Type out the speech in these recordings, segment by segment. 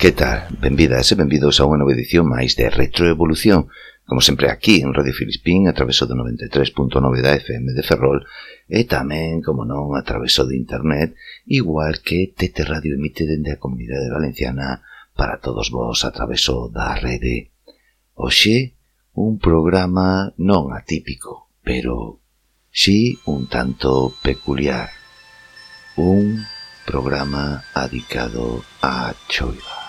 Que tal? Benvidas e benvidos a unha nova edición máis de Retroevolución. Como sempre aquí en Radio Filispín a traveso do 93.9 da FM de Ferrol E tamén, como non, a traveso de internet Igual que TT Radio emite dende a Comunidade Valenciana Para todos vos a traveso da rede. Oxe, un programa non atípico Pero si un tanto peculiar. Un programa adicado a choiva.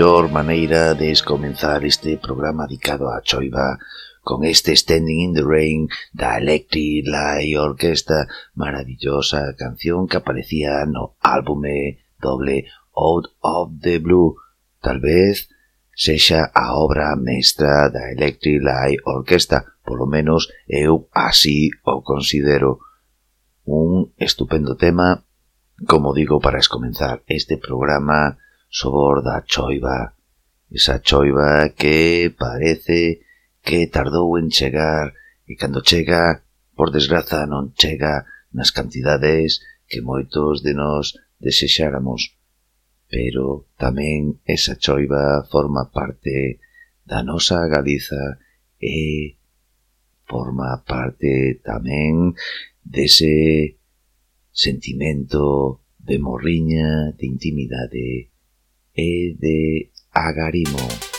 mellor maneira de comenzar este programa dedicado á choiva con este Standing in the Rain da Electric Light Orquesta, maravillosa canción que aparecía no álbume doble Out of the Blue, tal vez sexa a obra mestra da Electric Light Orquesta, polo menos eu así o considero. Un estupendo tema, como digo, para escomenzar este programa sobor da choiva, esa choiva que parece que tardou en chegar e cando chega, por desgraza, non chega nas cantidades que moitos de nós desexáramos. Pero tamén esa choiva forma parte da nosa Galiza e forma parte tamén dese sentimento de morriña, de intimidade, e de Agarimo.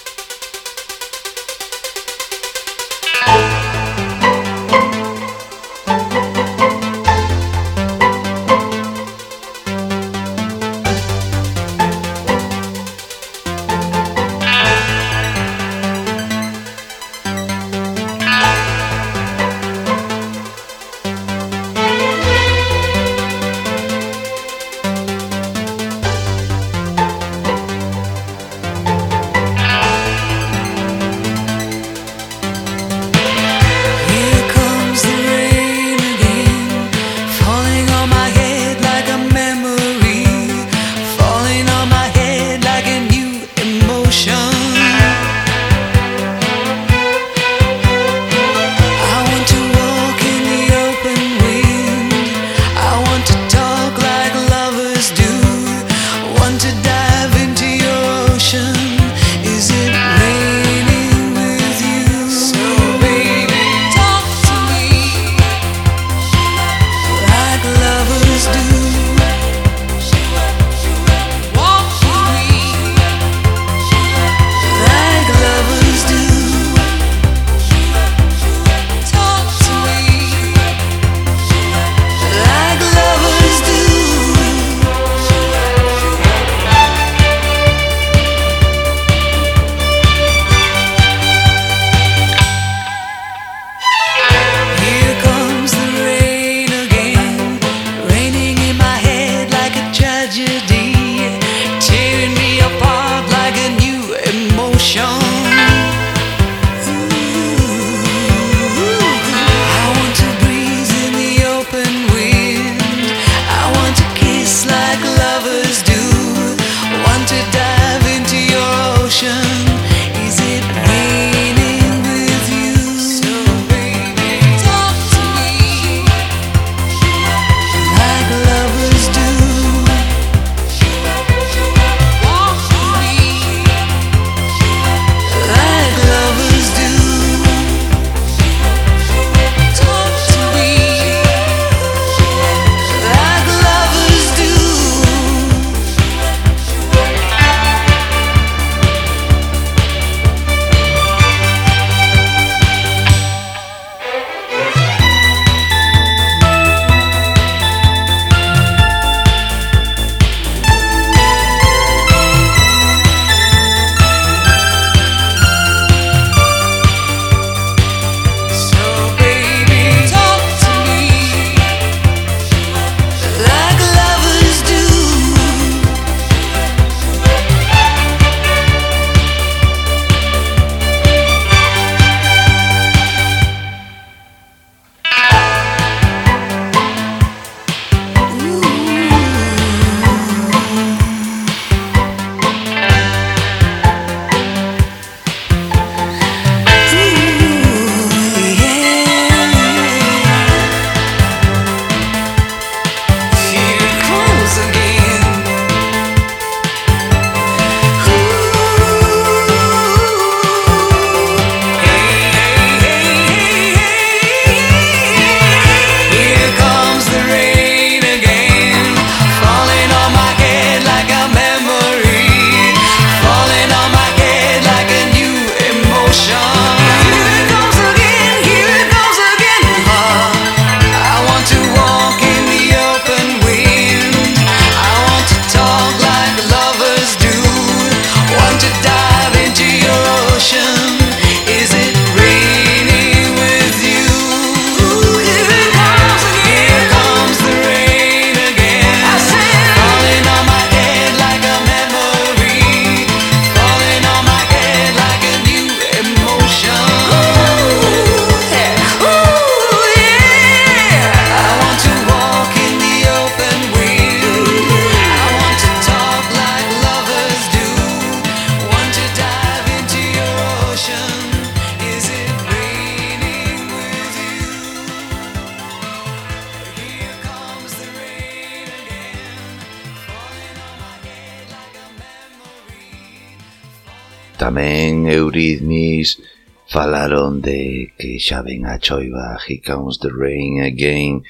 Euridmis, falaron de que xa ven a choiva, He Comes the Rain Again,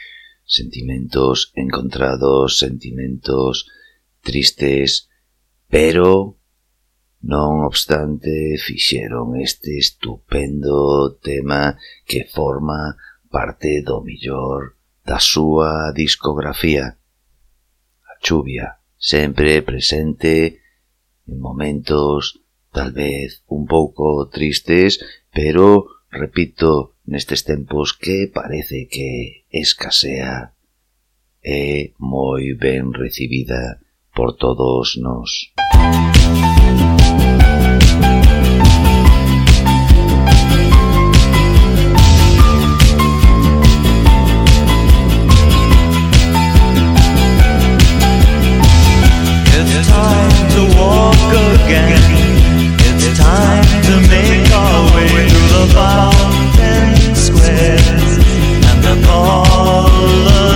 sentimentos encontrados, sentimentos tristes, pero, non obstante, fixeron este estupendo tema que forma parte do millor da súa discografía. A chuvia, sempre presente en momentos tal vez un pouco tristes, pero, repito, nestes tempos que parece que escasea é moi ben recibida por todos nós. to make our way through the fountain square and the call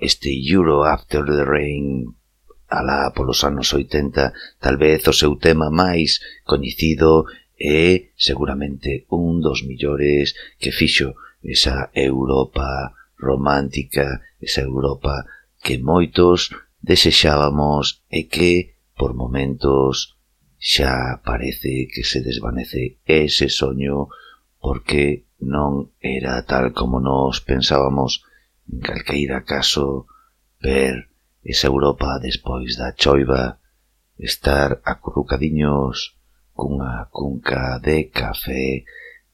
Este Euro After the Rain alá polos anos 80, tal vez o seu tema máis coñecido é seguramente un dos millores que fixo esa Europa romántica, esa Europa que moitos desexábamos e que, por momentos, xa parece que se desvanece ese soño porque non era tal como nos pensábamos en calqueira caso, ver esa Europa despois da choiva, estar acurrucadiños cunha cunca de café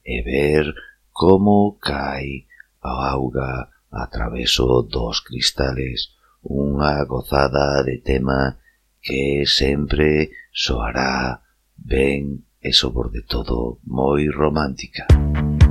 e ver como cai a auga a traveso dos cristales unha gozada de tema que sempre soará ben e sobre todo moi romántica. Música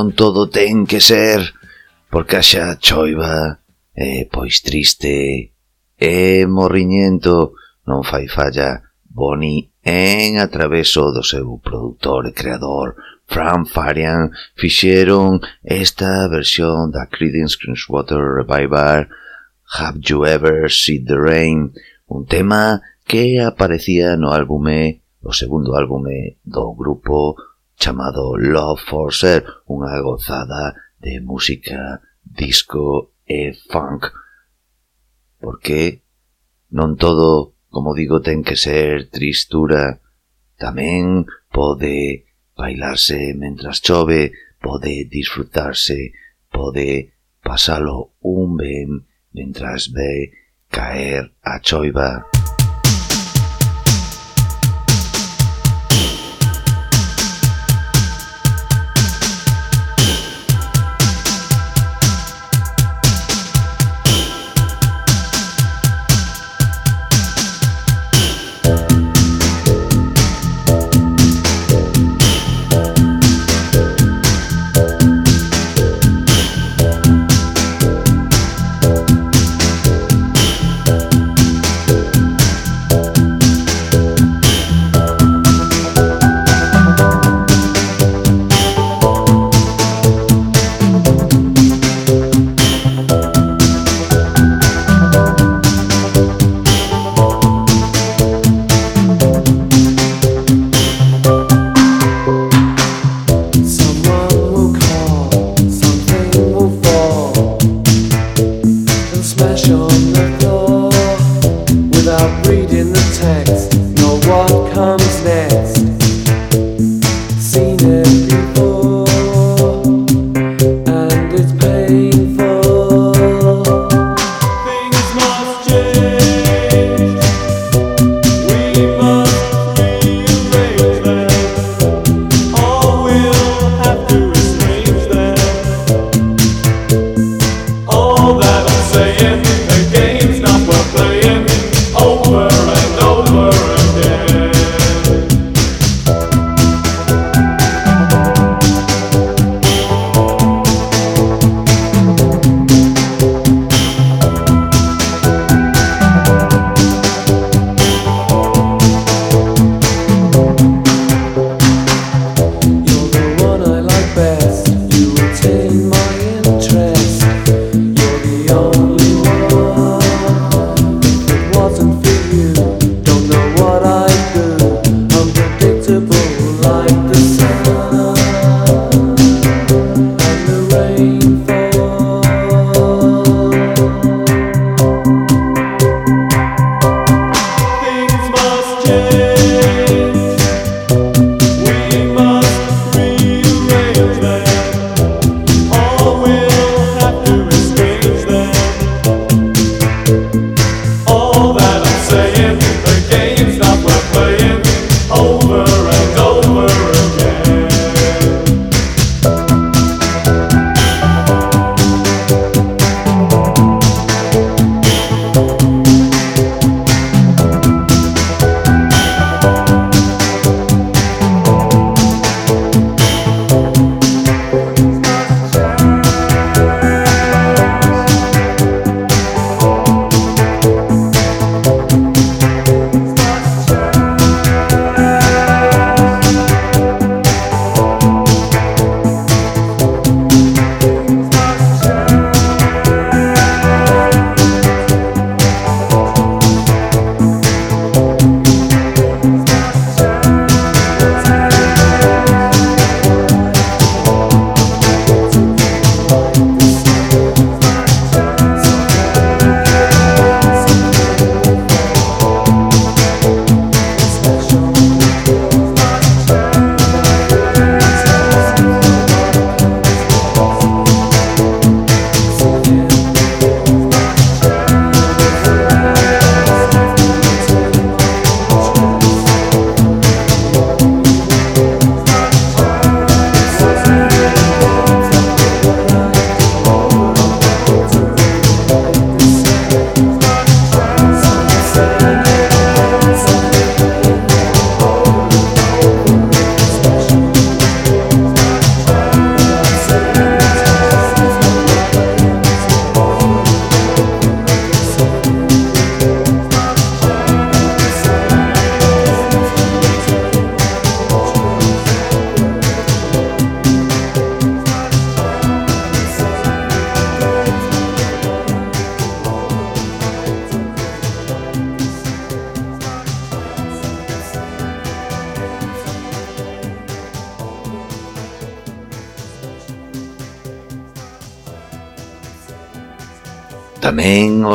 non todo ten que ser porque haxa choiva, e pois triste, e morriñento, non fai falla, Boni en atraveso do seu produtor e creador. Fran Farian fixeron esta versión da Creedence Clearwater Revival Have You Ever Seen the Rain? Un tema que aparecía no álbume o segundo álbume do grupo chamado Love for Ser, unha gozada de música disco e funk. Porque non todo, como digo, ten que ser tristura. Tamén pode bailarse mentras chove, pode disfrutarse, pode pasalo un ben mentras ve caer a choiva.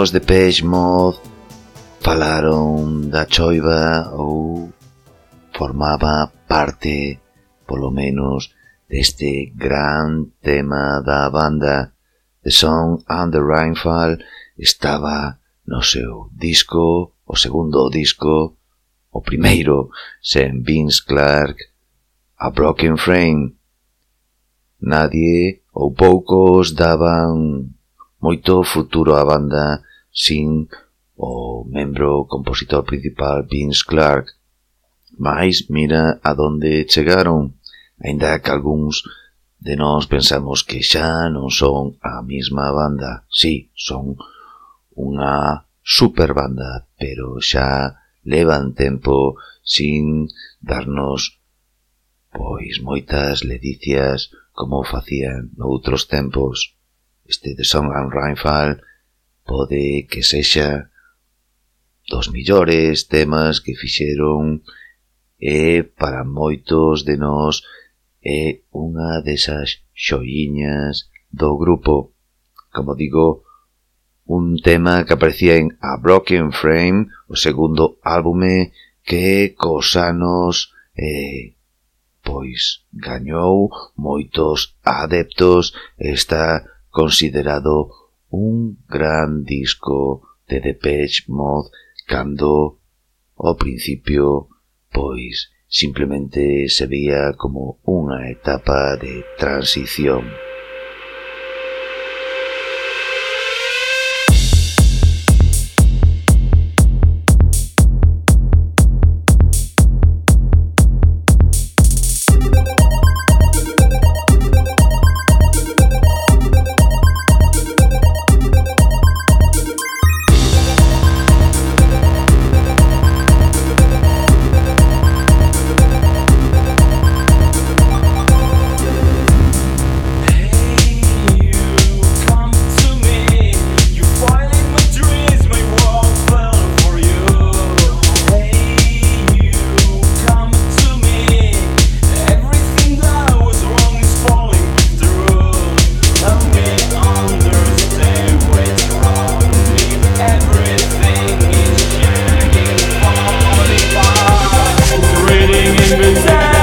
os de Peixmoz falaron da choiva ou formaba parte, polo menos, deste gran tema da banda. The Song and the Rainfall estaba no seu disco, o segundo disco, o primeiro, sen Vince Clark, A Broken Frame. Nadie ou poucos daban moito futuro á banda sin o membro compositor principal Vince Clark. Mais mira a donde chegaron, aínda que algúns de nós pensamos que xa non son a mesma banda. Sí, son unha super banda, pero xa levan tempo sin darnos pois moitas ledicias como facían noutros tempos. Este de Song and Rainfall pode que sexa dos millores temas que fixeron e para moitos de nós é unha desas xoiñas do grupo. Como digo, un tema que aparecía en A Broken Frame, o segundo álbume que cos anos eh, pois gañou moitos adeptos, está considerado un gran disco de Depeche Mode cando ao principio pois simplemente se veía como unha etapa de transición. the time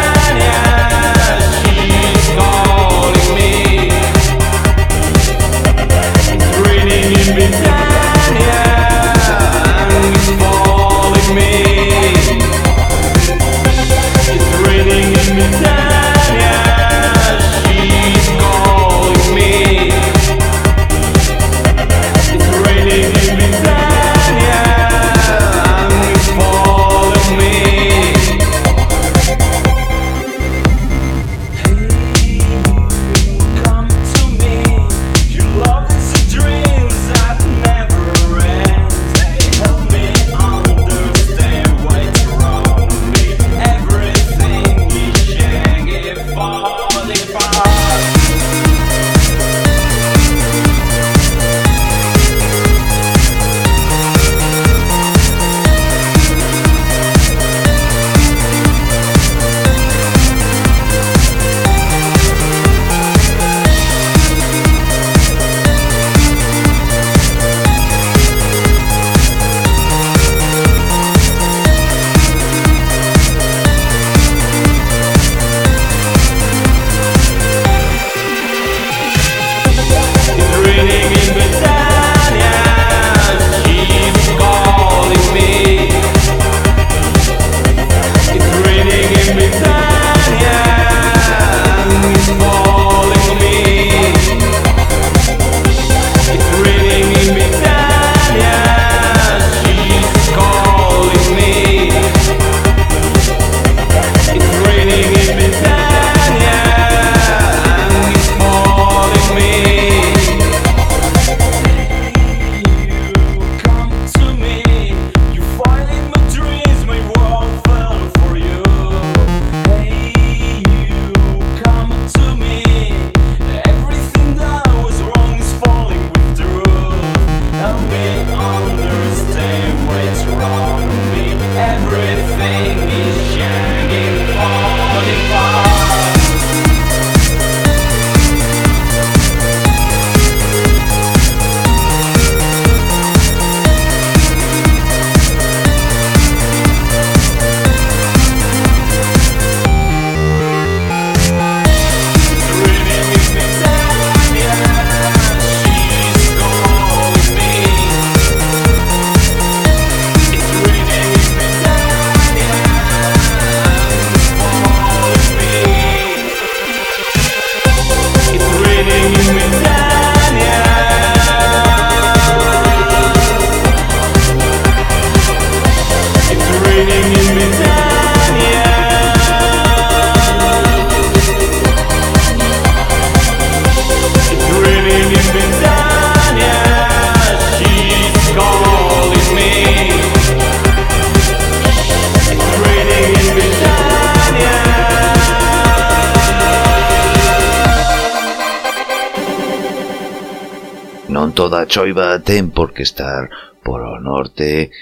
coiba ten por que estar por o norte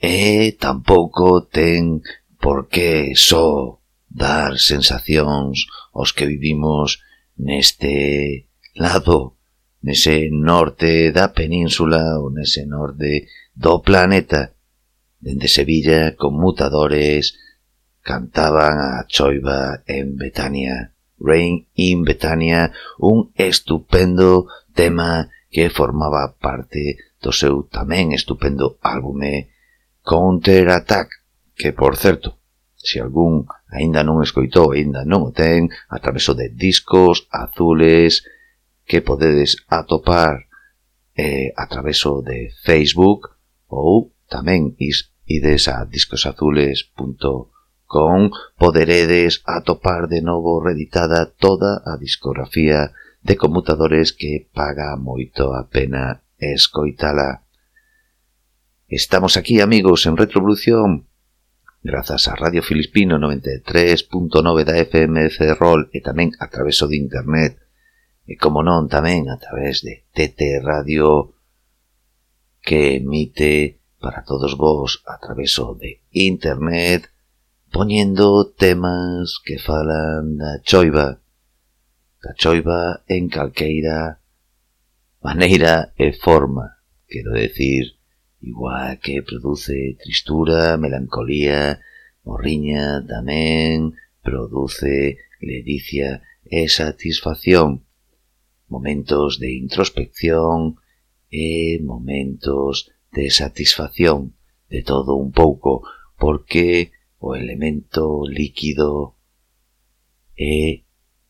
e tampouco ten por que só dar sensacións aos que vivimos neste lado, nese norte da península ou nese norte do planeta. Dende Sevilla, con mutadores, cantaban a choiva en Betania. Rain in Betania, un estupendo tema que formaba parte do seu tamén estupendo álbume Counter Attack, que, por certo, se algún aínda non escoitou, aínda non o ten, a traveso de discos azules que podedes atopar eh, a traveso de Facebook ou tamén is, ides a discosazules.com poderedes atopar de novo reeditada toda a discografía de conmutadores que paga moito a pena escoitala. Estamos aquí, amigos, en Retrovolución, grazas a Radio Filipino 93.9 da FM Ferrol e tamén a traveso de internet, e como non tamén a través de TT Radio que emite para todos vos a traveso de internet poñendo temas que falan da choiva da choiva en calqueira maneira e forma, quero decir, igual que produce tristura, melancolía, morriña, tamén produce ledicia e satisfacción, momentos de introspección e momentos de satisfacción, de todo un pouco, porque o elemento líquido é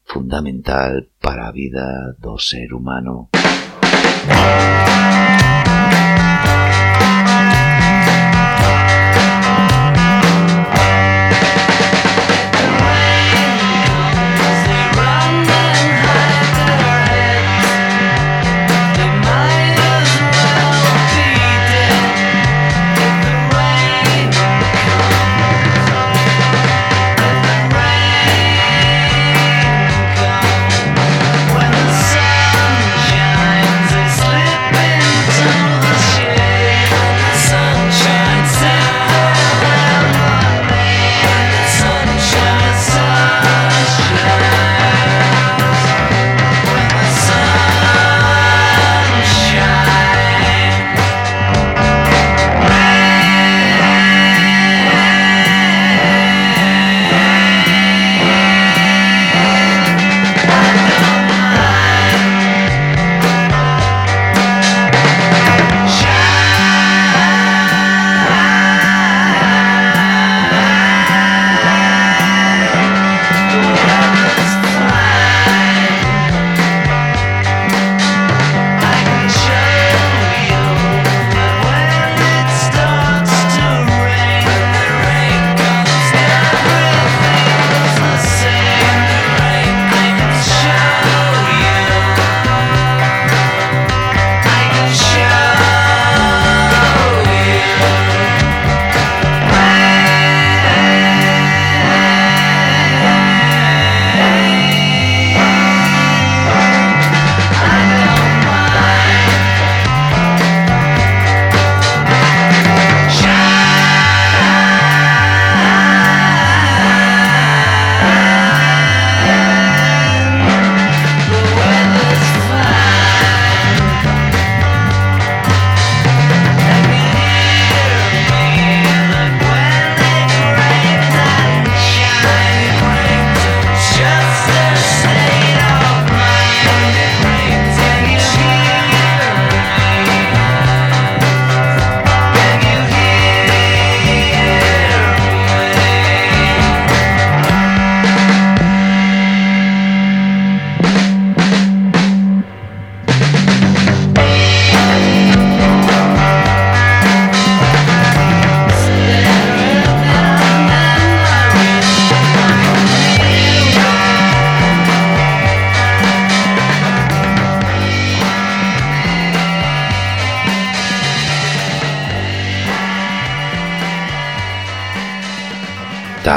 fundamental para a vida do ser humano.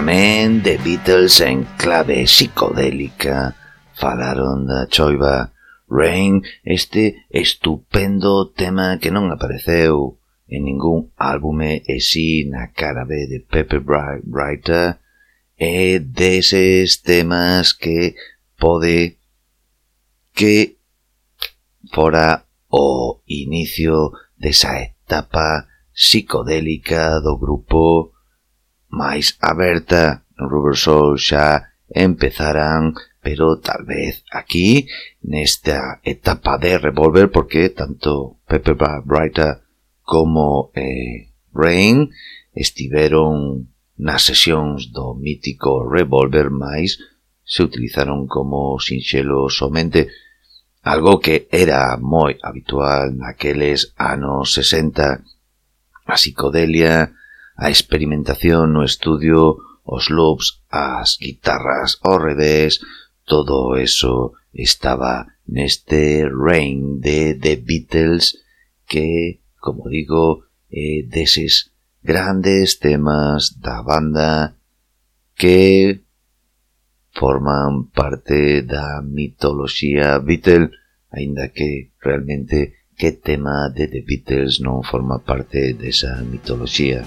Tamén The Beatles en clave psicodélica falaron da choiva Rain, este estupendo tema que non apareceu en ningún álbume e si na cara B de Pepe Writer é deses temas que pode que fora o inicio desa etapa psicodélica do grupo máis aberta. No Rubbersol xa empezaran, pero tal vez aquí, nesta etapa de Revolver, porque tanto Pepe Brighta como eh, Rain estiveron nas sesións do mítico Revolver, máis se utilizaron como sinxelo somente algo que era moi habitual naqueles anos 60. A psicodelia a experimentación no estudio, os loops, as guitarras ao revés, todo eso estaba neste Rain de The Beatles que, como digo, é deses grandes temas da banda que forman parte da mitoloxía Beatle, aínda que realmente que tema de The Beatles non forma parte desa mitoloxía.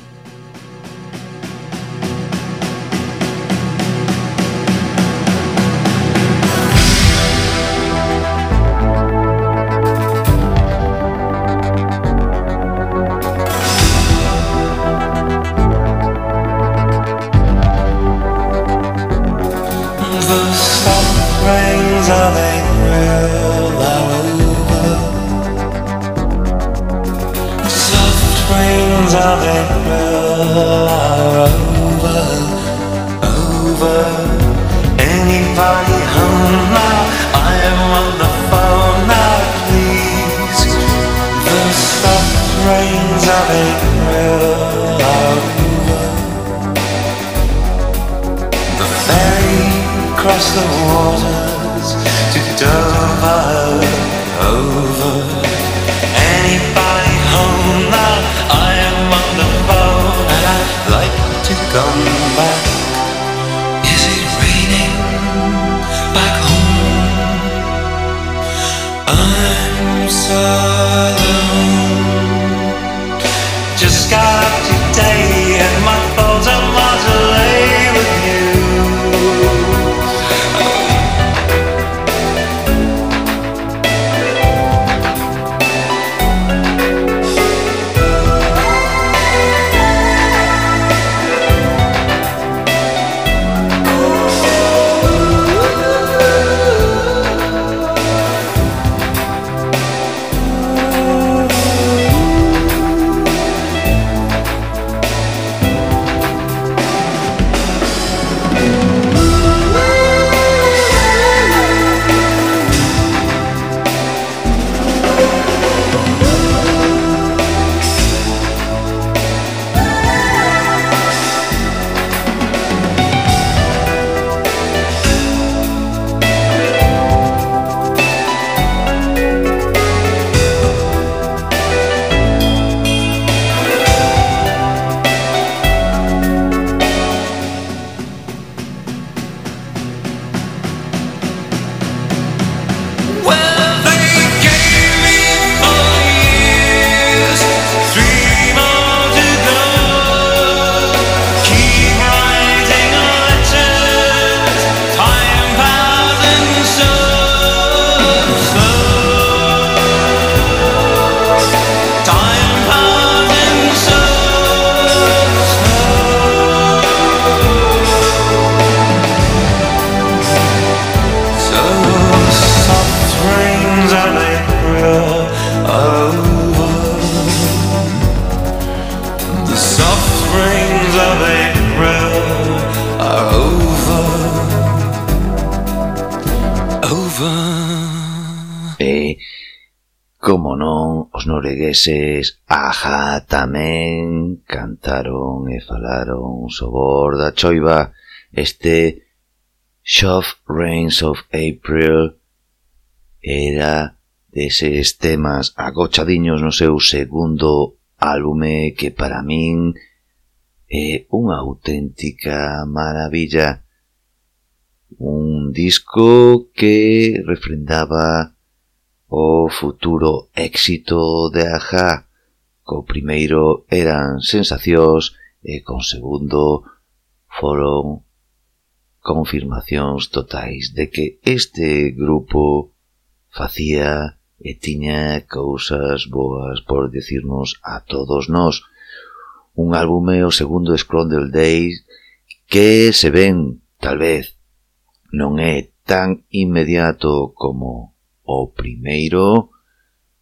ingleses, Aja tamén cantaron e falaron sobor da choiva. Este Shove Rains of April era deses temas agochadiños no seu segundo álbume que para min é unha auténtica maravilla. Un disco que refrendaba o futuro éxito de Ajá. Co primeiro eran sensacións e con segundo foron confirmacións totais de que este grupo facía e tiña cousas boas por decirnos a todos nós. Un álbume o segundo Scrondel Days que se ven, tal vez, non é tan inmediato como O primeiro,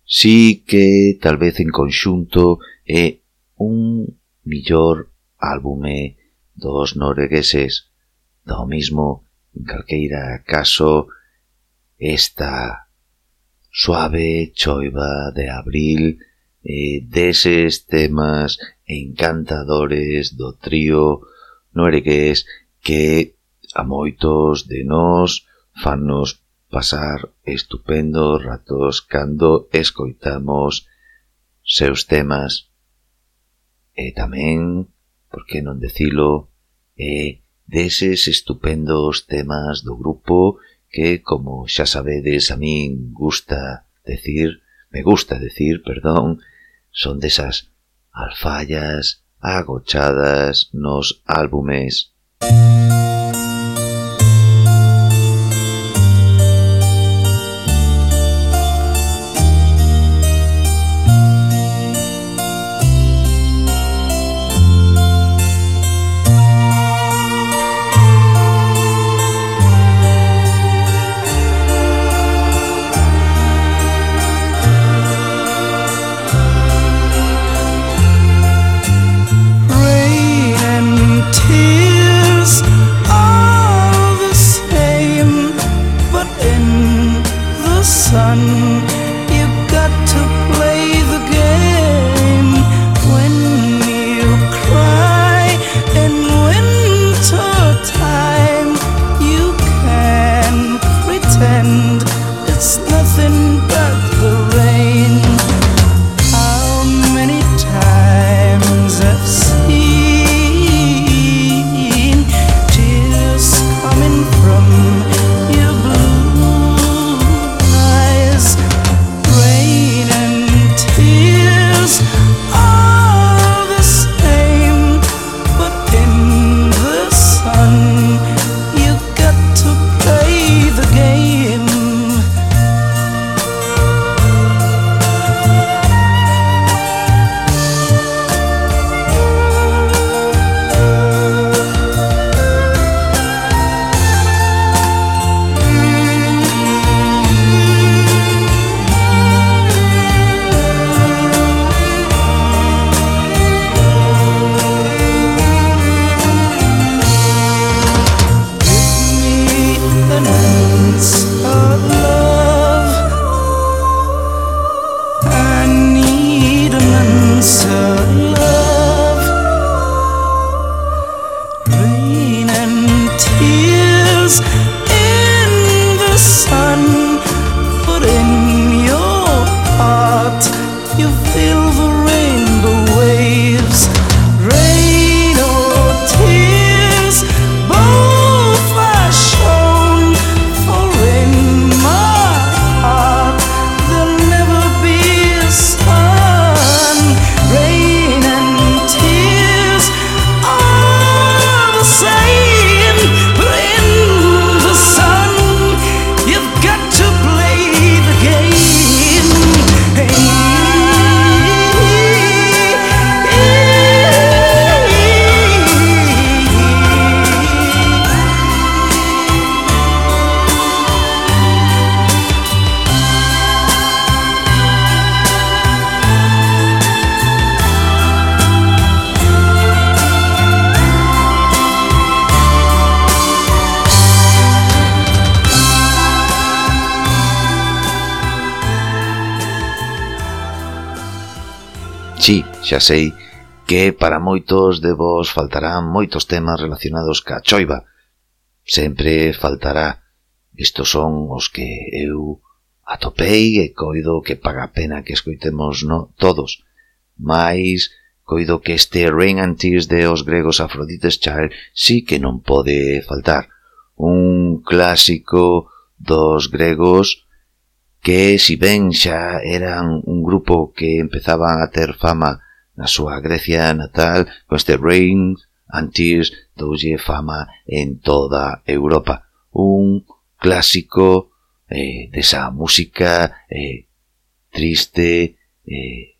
sí que talvez en conxunto é un millor álbume dos noruegueses. Do mismo, en calqueira caso, esta suave choiva de abril e deses temas encantadores do trío noruegués que a moitos de nós fannos pasar estupendos ratos cando escoitamos seus temas. E tamén, por que non decilo, e deses estupendos temas do grupo que, como xa sabedes, a min gusta decir, me gusta decir, perdón, son desas alfallas agochadas nos álbumes. Música Xa sei que para moitos de vos faltarán moitos temas relacionados ca choiva. Sempre faltará. Estos son os que eu atopei e coido que paga a pena que escoitemos no todos. Mais coido que este Rain and Tears de os gregos Afrodites Child sí que non pode faltar. Un clásico dos gregos que, si ben xa eran un grupo que empezaban a ter fama na súa Grecia natal con este Rain and Tears doulle fama en toda Europa. Un clásico eh, desa música eh, triste, eh,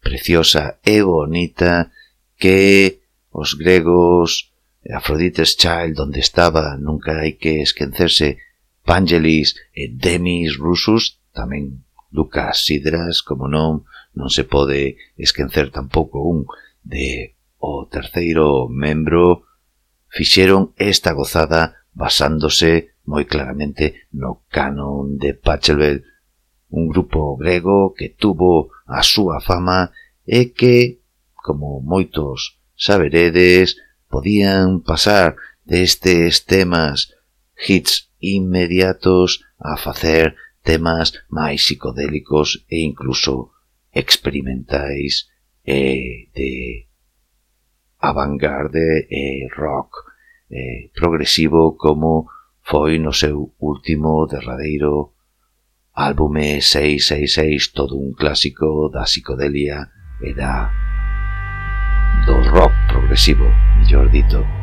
preciosa e bonita que os gregos Afrodite's Child, onde estaba, nunca hai que esquecerse, Pangelis e eh, Demis Rusus, tamén Lucas Sidras, como non, Non se pode esquecer tampouco un de o terceiro membro fixeron esta gozada basándose moi claramente no canon de Pachelbel, un grupo grego que tuvo a súa fama e que, como moitos saberedes, podían pasar destes temas hits inmediatos a facer temas máis psicodélicos e incluso experimentais eh, de avantgarde e eh, rock eh, progresivo como foi no seu último derradeiro álbume eh, 666, todo un clásico da psicodelia e da do rock progresivo, mellor dito.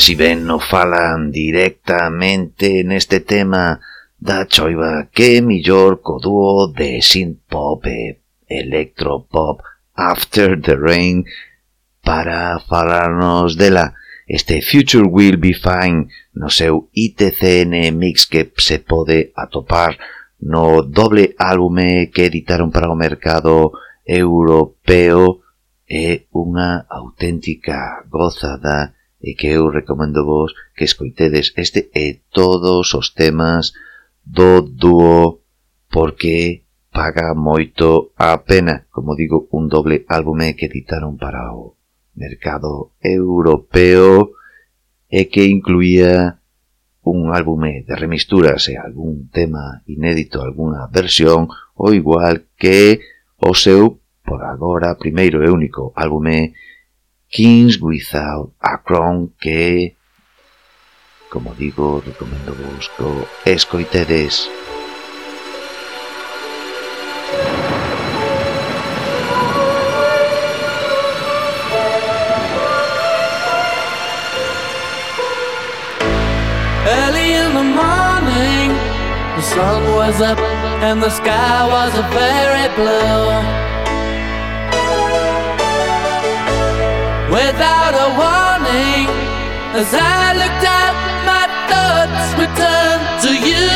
si ben no falan directamente neste tema da choiva que millor co dúo de synth-pop e eh, electropop After the Rain para falarnos dela este Future Will Be Fine no seu ITCN Mix que se pode atopar no doble álbume que editaron para o mercado europeo é unha auténtica gozada e que eu recomendo vos que escoitedes este e todos os temas do dúo porque paga moito a pena, como digo, un doble álbume que editaron para o mercado europeo e que incluía un álbume de remisturas e algún tema inédito, algunha versión, o igual que o seu, por agora, primeiro e único álbume Kings Without a Crown que, como digo, recomendo vos que escoitedes. Early in the morning, the sun was up and the sky was a very blue. Without a warning. As I looked out, my thoughts returned to you.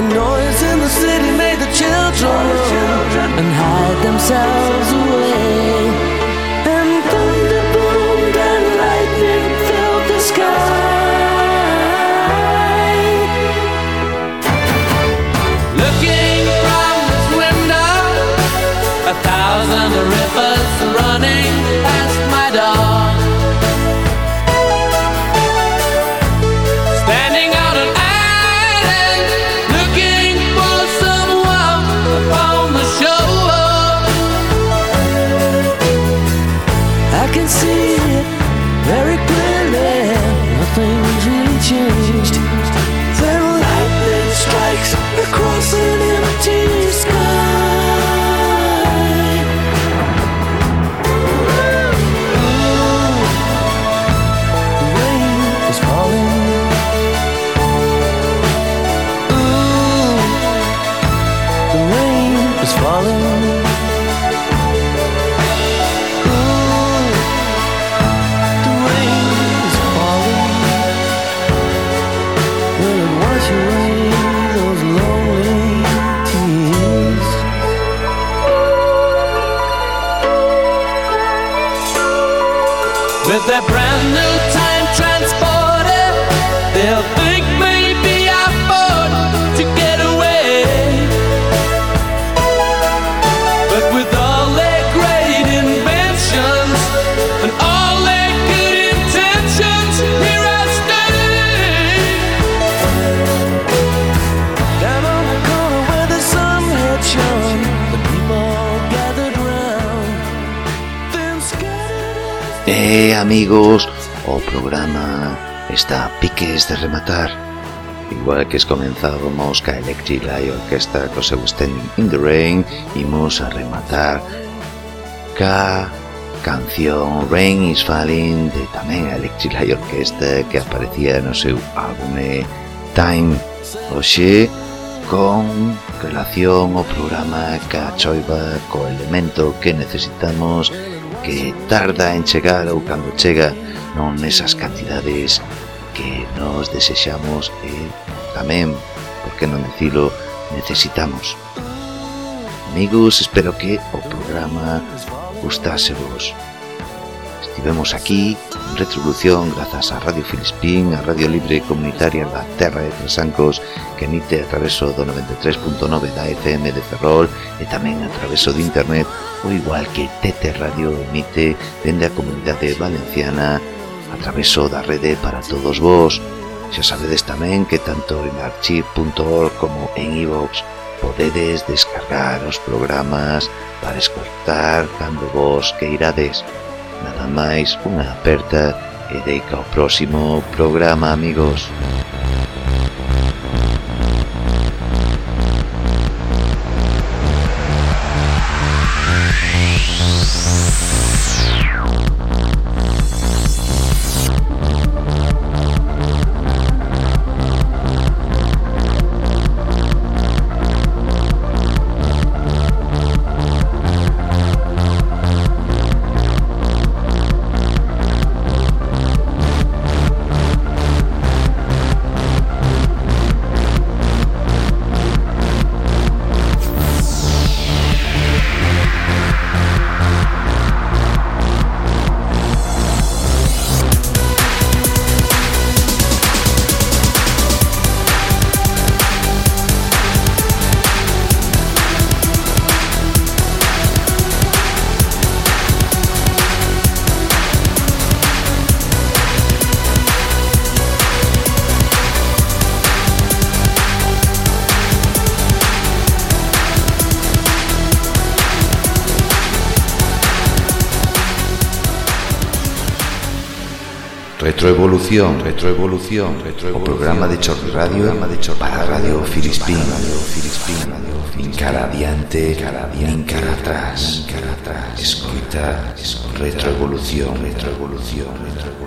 A noise in the city made the children, children and hide themselves away. amigos, o programa está a piques de rematar. Igual que es comenzábamos ca Electric Light Orquesta co seu Standing in the Rain, imos a rematar ca canción Rain is Falling de tamén a Electric Light Orquesta que aparecía no seu álbume Time. Oxe, con relación ao programa ca choiva co elemento que necesitamos que tarda en chegar ou cando chega non nesas cantidades que nos desexamos e tamén, por que non dicilo, necesitamos. Amigos, espero que o programa gustase vos. Estivemos aquí, en Retribución, grazas a Radio Filispín, a Radio Libre Comunitaria da Terra de Trasancos, que emite a traveso do 93.9 da FM de Ferrol e tamén a traveso de Internet, o igual que Tete Radio emite dende a Comunidade Valenciana a traveso da rede para todos vós. Xa sabedes tamén que tanto en archive.org como en iVox e podedes descargar os programas para escoltar cando vos queirades. irades. Nada máis, unha aperta e deica ao próximo programa, amigos. retroevolución, retroevolución, retroevolución. O programa de Chor Radio, programa de Chor para Radio Filispín, Radio Filispín, Radio Cara adiante, cara adiante, cara atrás, cara atrás. Escuta, retroevolución, retroevolución, retroevolución.